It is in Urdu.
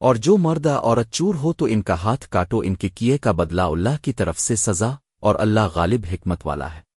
اور جو مردہ عورت چور ہو تو ان کا ہاتھ کاٹو ان کے کیے کا بدلہ اللہ کی طرف سے سزا اور اللہ غالب حکمت والا ہے۔